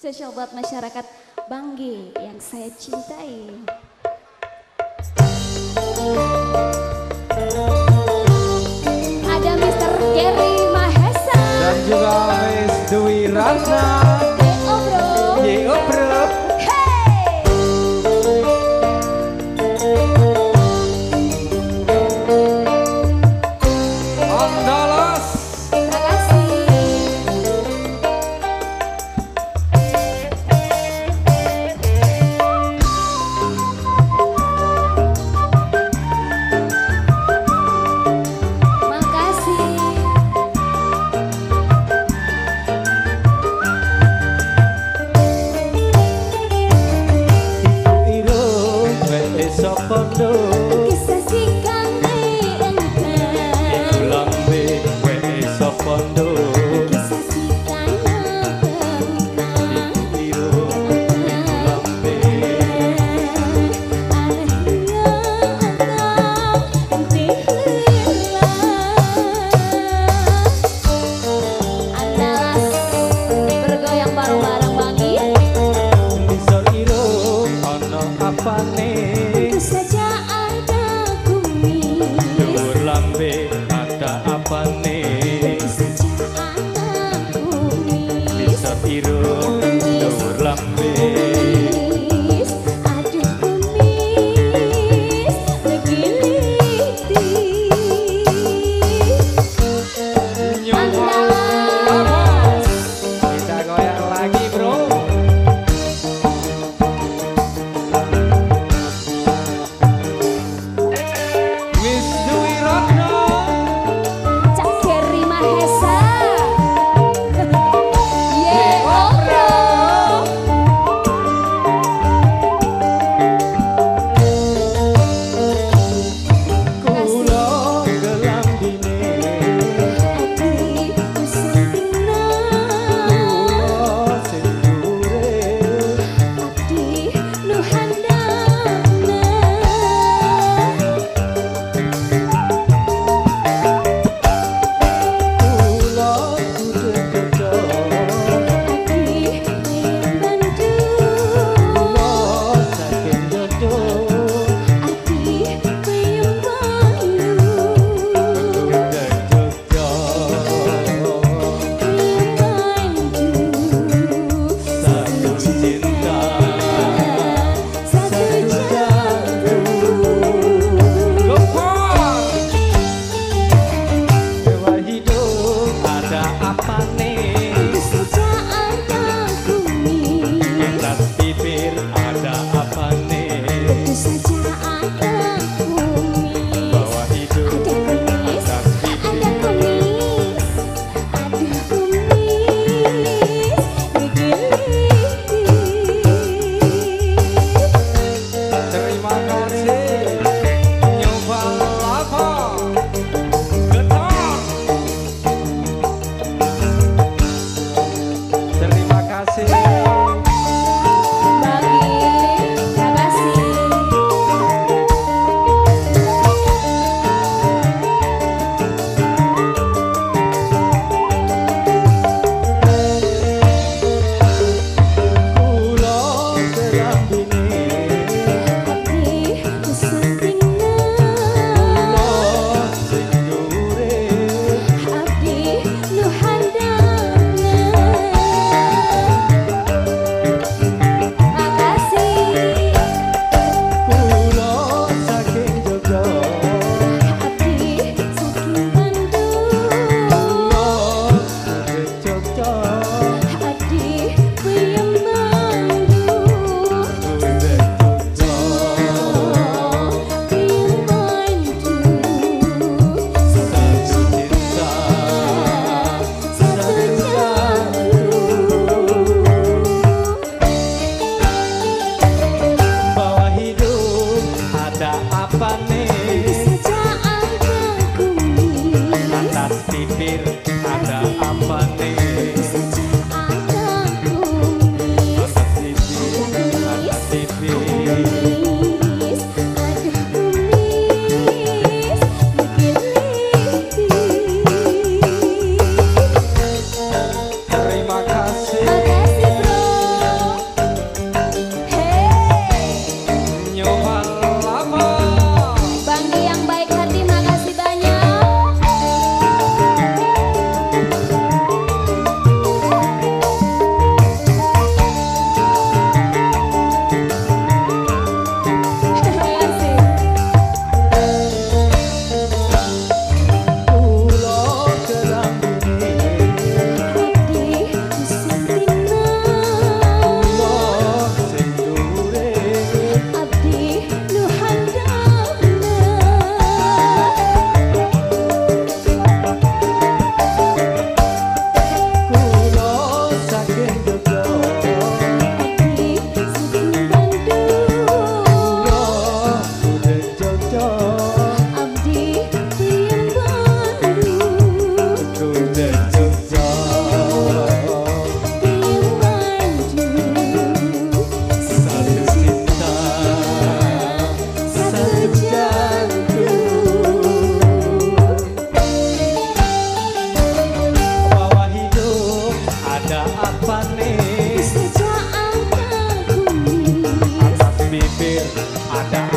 spesial buat masyarakat Bangge yang saya cintai. Ada Mr. Gary Mahesa dan juga Miss Dwi Ratna. Kondo. tirou hadir ada